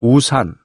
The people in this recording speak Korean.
우산.